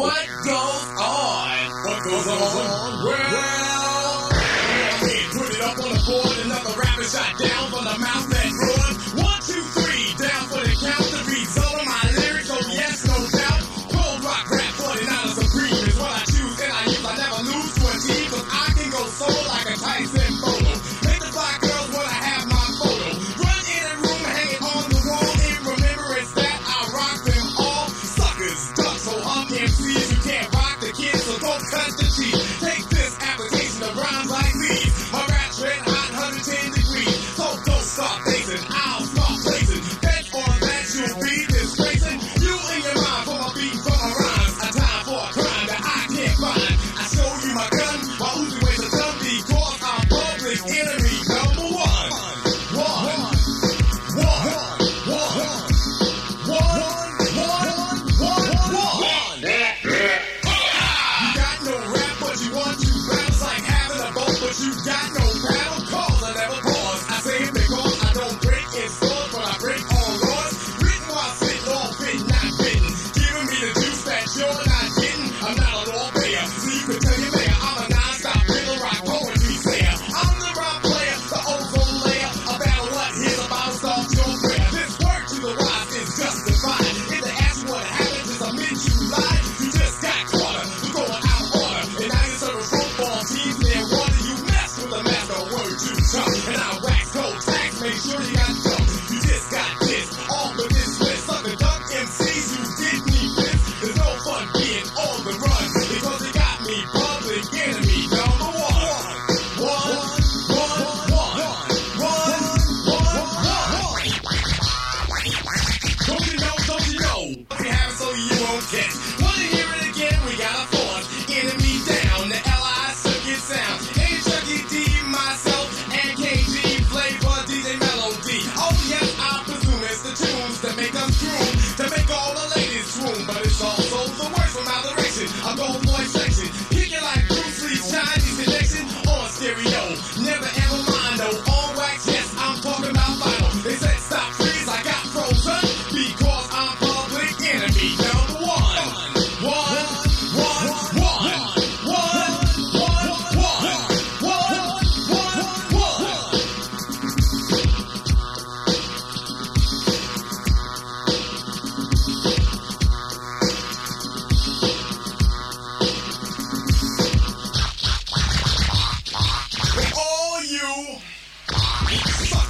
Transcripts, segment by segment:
what? Goes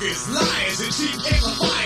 liars, and cheap amplifiers,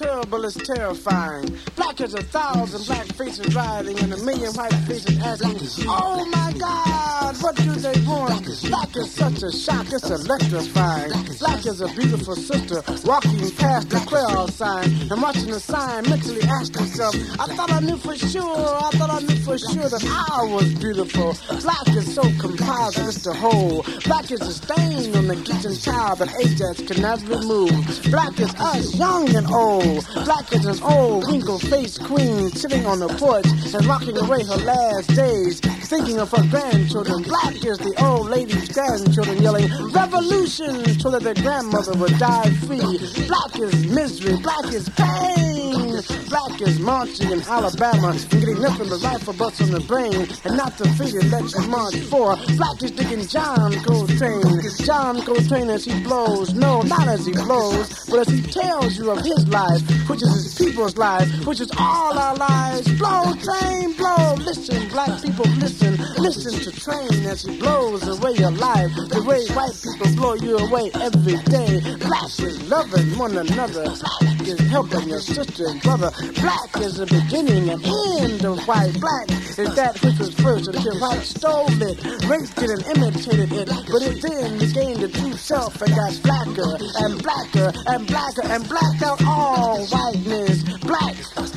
terrible, it's terrifying. Black is a thousand black faces riding and a million white faces asking, Oh my God, what do they want? Black is such a shock, it's electrifying. Black is a beautiful sister walking past the quail sign and watching the sign mentally ask herself, I thought I knew for sure, I thought I knew for sure that I was beautiful. Black is so composite, it's the whole. Black is a stain on the kitchen tile that Ajax can never remove. Black is us, young and old. Black is an old, wrinkled faced queen sitting on the porch and rocking away her last days, thinking of her grandchildren. Black is the old lady's grandchildren yelling, Revolution! so that their grandmother would die free. Black is misery, black is pain. Black is marching in Alabama getting nothing but rifle butts on the brain and not the freedom that you march for. Black is digging John Coltrane. John Coltrane as he blows, no, not as he blows, but as he tells you of his life, which is his people's lives, which is all our lives. Blow, train, blow. Listen, black people, listen. Listen to train as he blows away your life. The way white people blow you away every day. Black is loving one another. Black is helping your sister and brother. Black is the beginning and end of white. Black is that which was first until white stole it, raped it and imitated it. But it then regained the true self and got blacker and blacker and blacker and blacked out all whiteness. Black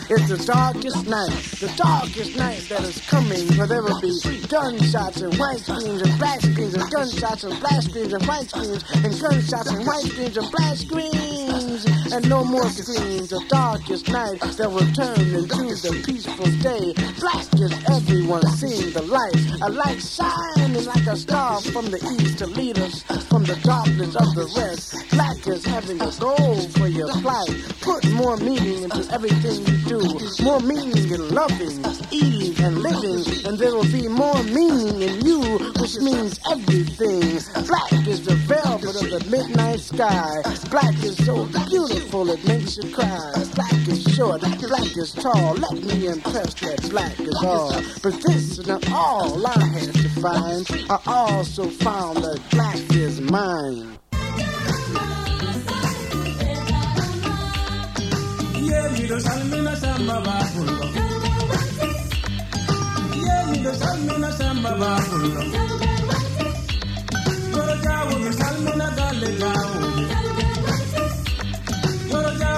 is the darkest night, the darkest night that is coming where there will be gunshots and white screens and black screens and gunshots and black screens and white screens and gunshots and white screens and black screens and no more screens. of darkest night that will turn into the peaceful day. Black is everyone seeing the light, a light shining like a star from the east to lead us from the darkness of the west. Black is having a goal for your flight. Put more meaning into everything you do. More meaning in loving, eating, and living. And there will be more meaning in you, which means everything. Black is the velvet of the midnight sky. Black is so beautiful it makes you cry. Black is short, black is tall. Let me impress that black is all. But this is not all I had to find. I also found that black is mine. Yeah, me do salmina samba babulo. Yeah, me do salmina samba babulo. Yoro jawo mi salmina gale jawo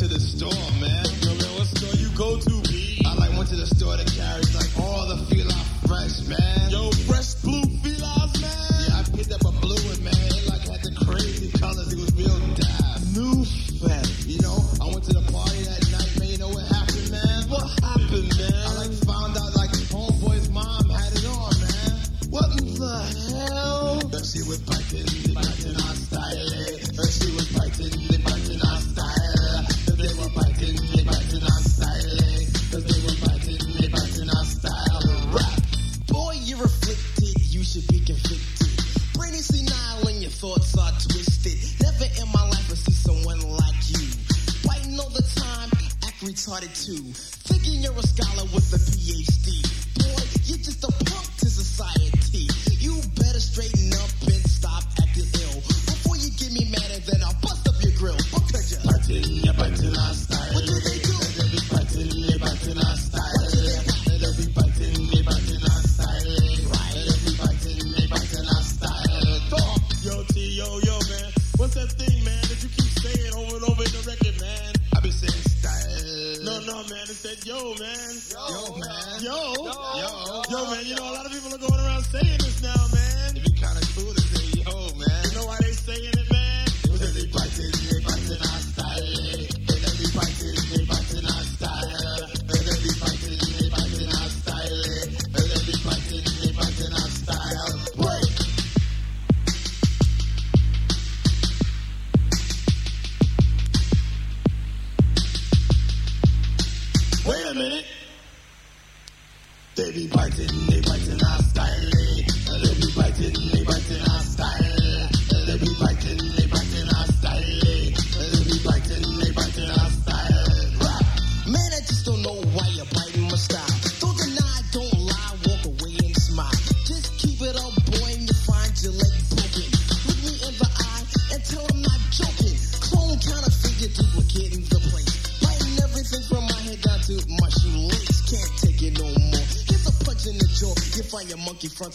to the store, man.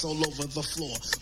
all over the floor.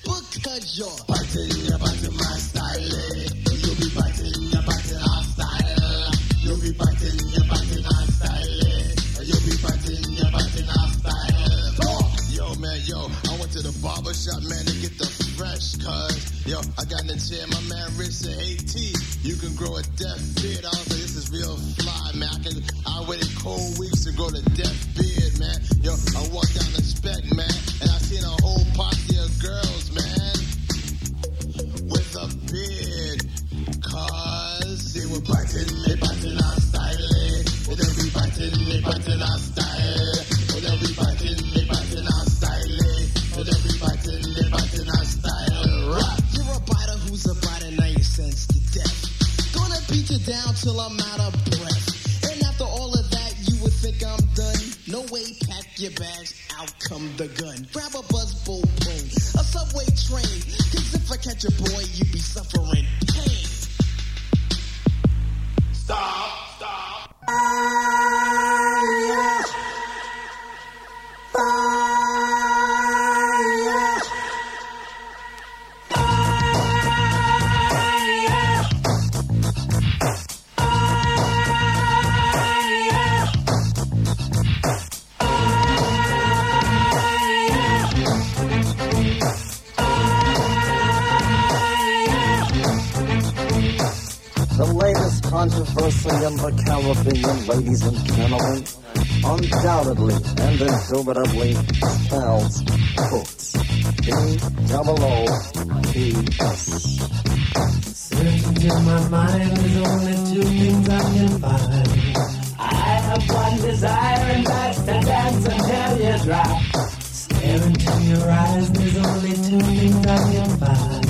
one desire, and that's to dance until you drop. Stare into your eyes, there's only two things on your mind.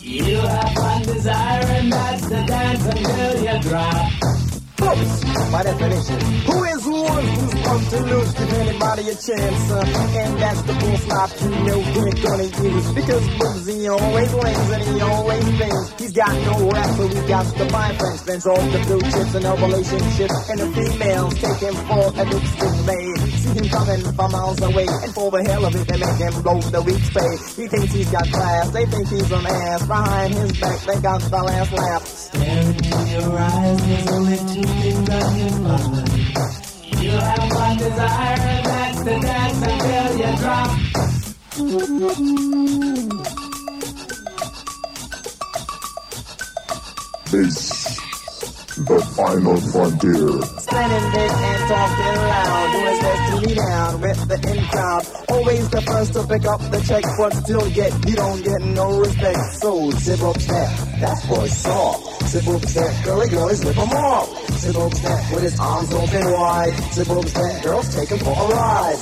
You have one desire, and that's to dance until you drop hopes by definition. Who is one who's come to lose? Give anybody a chance, uh, and that's the bull stop you know we're gonna use. Because Boozy always wins and he always wins. He's got no rap, so he got to find friends. Spends all the blue chips and her relationships, and the females take him for a lipstick maid him coming from miles away. And for the hell of it, they make him blow the week's pay. He thinks he's got class, they think he's an ass. Behind his back, they got the last laugh. Staring in your eyes, there's only two things I can follow. You have one desire, and that's to dance until you drop. Peace the final frontier. Standing big and talking loud, doing supposed to be down with the in crowd. Always the first to pick up the check, but still get you don't get no respect. So zip up that, that's for sure. Zip up that, girly girlies rip them off. Zip up that with his arms open wide. Zip up that, girls take him for a ride.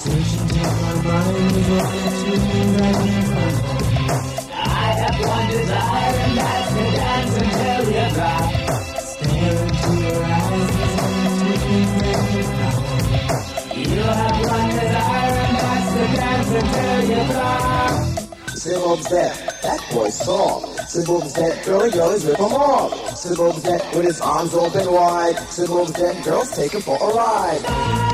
I have one desire and that's to dance and dance. Sibob's that, that boy's soft. Sibob's that, girly girlies rip him off. Sibob's that, with his arms open wide. Sibob's that, girls take him for a ride.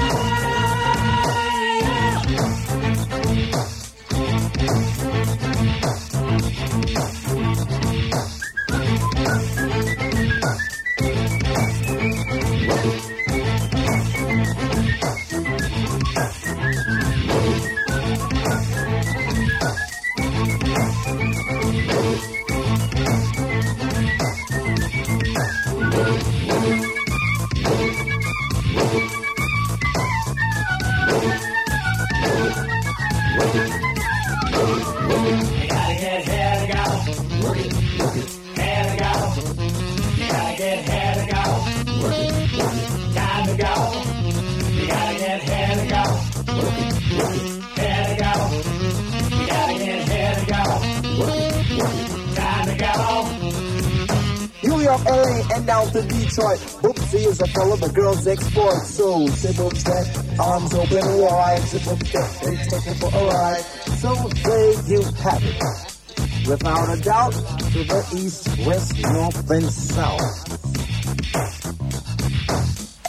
Export. So, Sibob's that, arms open wide. Sibob's that, they take it for a ride. So, there you have it. Without a doubt, to the east, west, north, and south.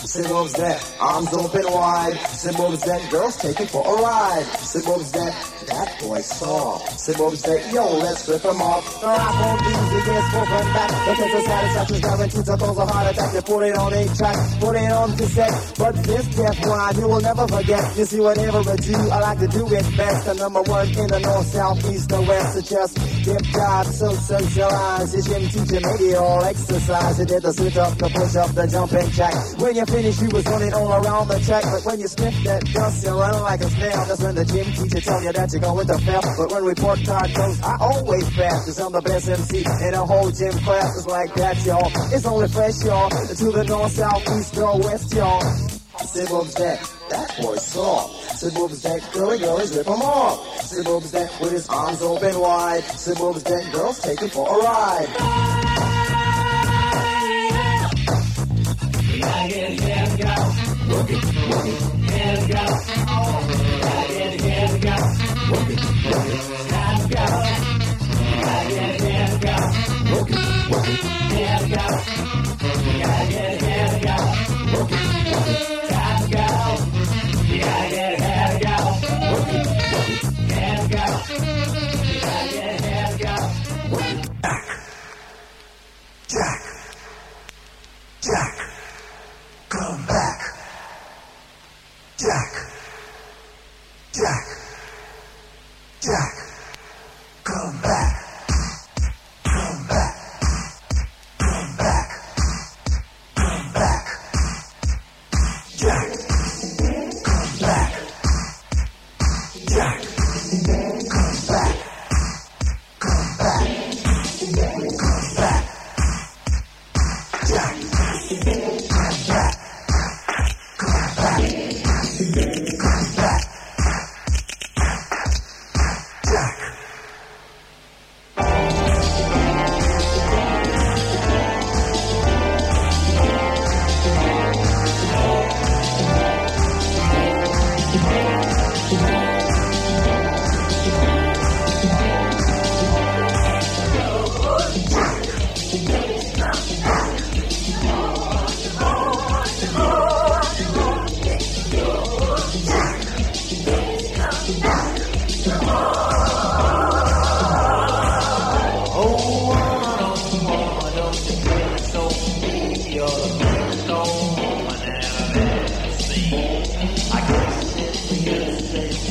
Sibob's that, arms open wide. Sibob's that, girls take it for a ride. Sibob's that, that boy saw. Sibob's that, yo, let's rip him off. The rock on these against spoken back. Because satisfaction's guaranteed to cause a heart attack. You put it on a track, put it on cassette. But this death line, you will never forget. You see, whatever I do, I like to do it best. The number one in the north, south, east, and west. So just give God so socialize. You shouldn't teach you maybe all exercise. You did the sit up, the push up, the jumping jack. When you finish, you was running all around the track. But when you sniff that dust, you're running like a snail. That's when the gym teacher tell you that you're going to fail. But when report card goes, I always pass. Cause I'm the best MC in a whole gym class. It's like that, y'all. It's only fresh, y'all. To the north, south, east, or west, y'all. Sibob's that, that boy soft. Sibob's that, girly girlies rip him off. Sibob's that, with his arms open wide. Sibob's that, girls take him for a ride. Get here to go. Work it, it. To go. Go. To go. Work it, work it. Go. Gotta get here I guess it's yesterday.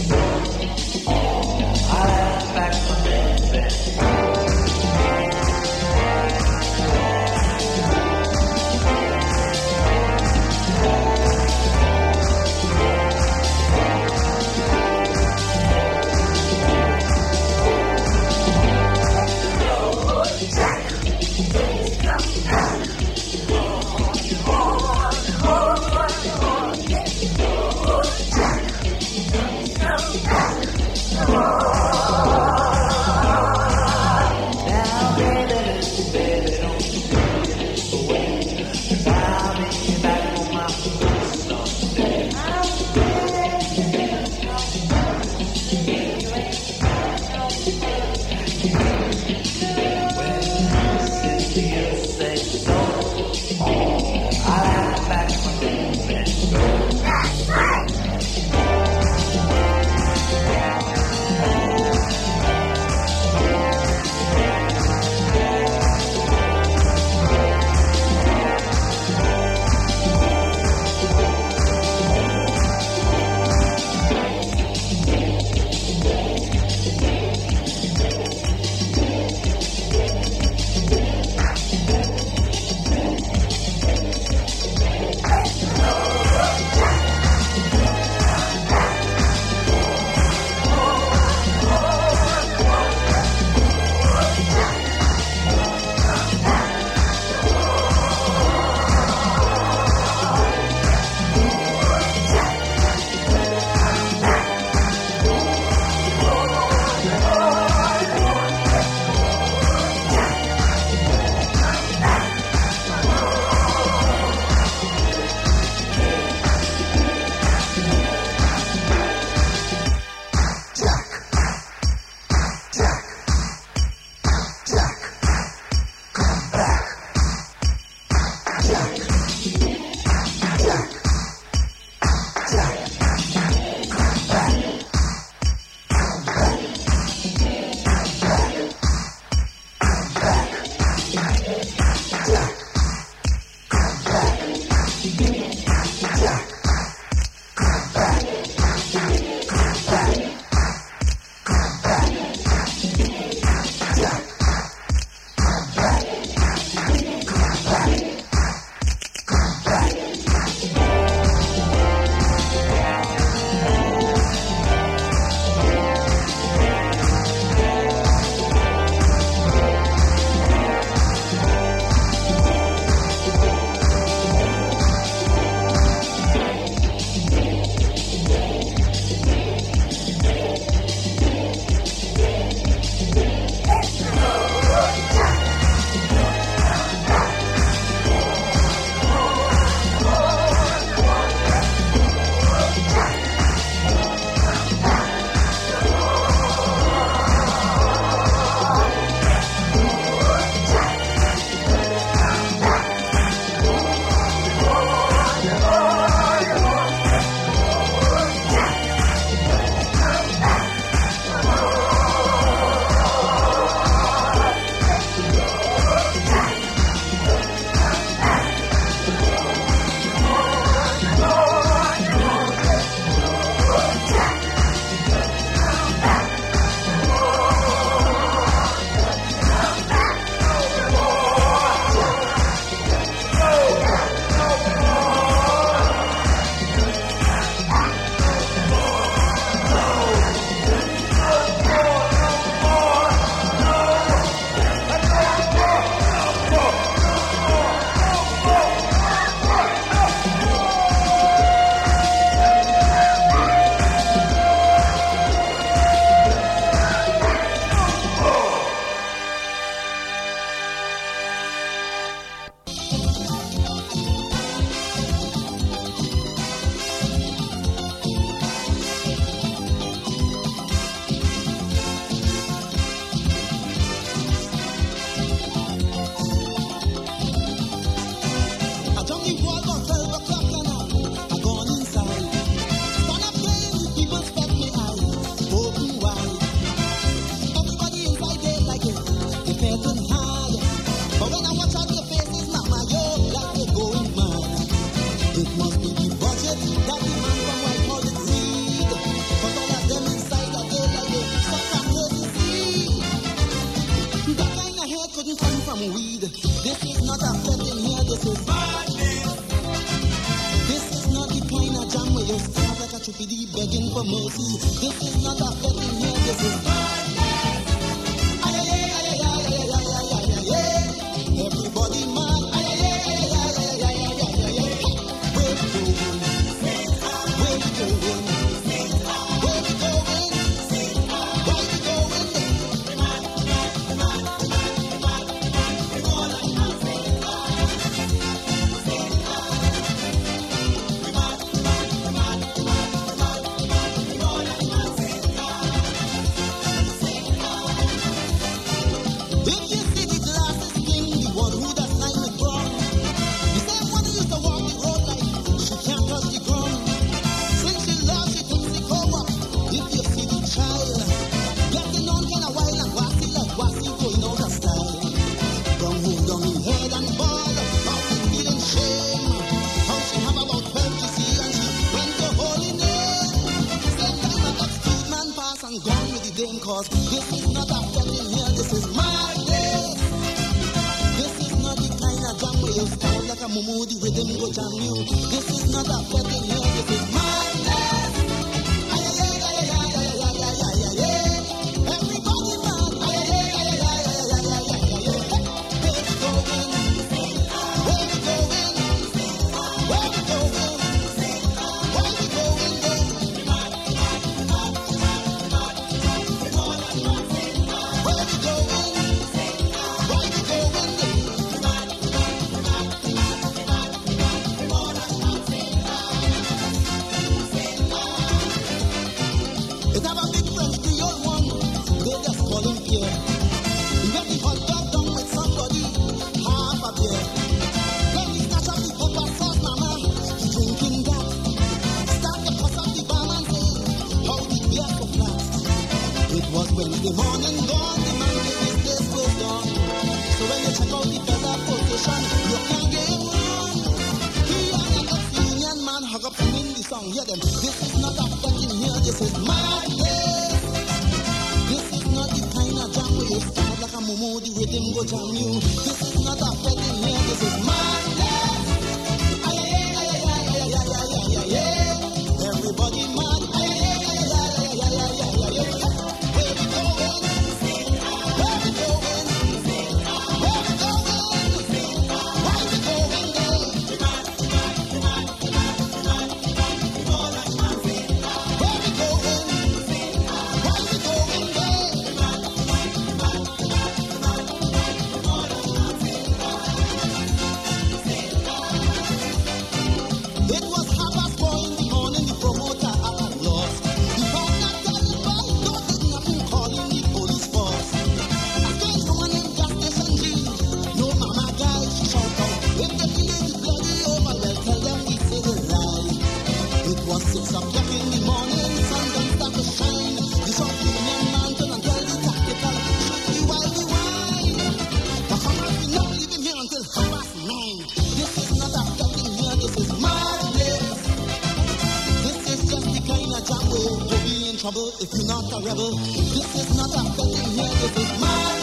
trouble if you're not a rebel. This is not a betting here, this is my.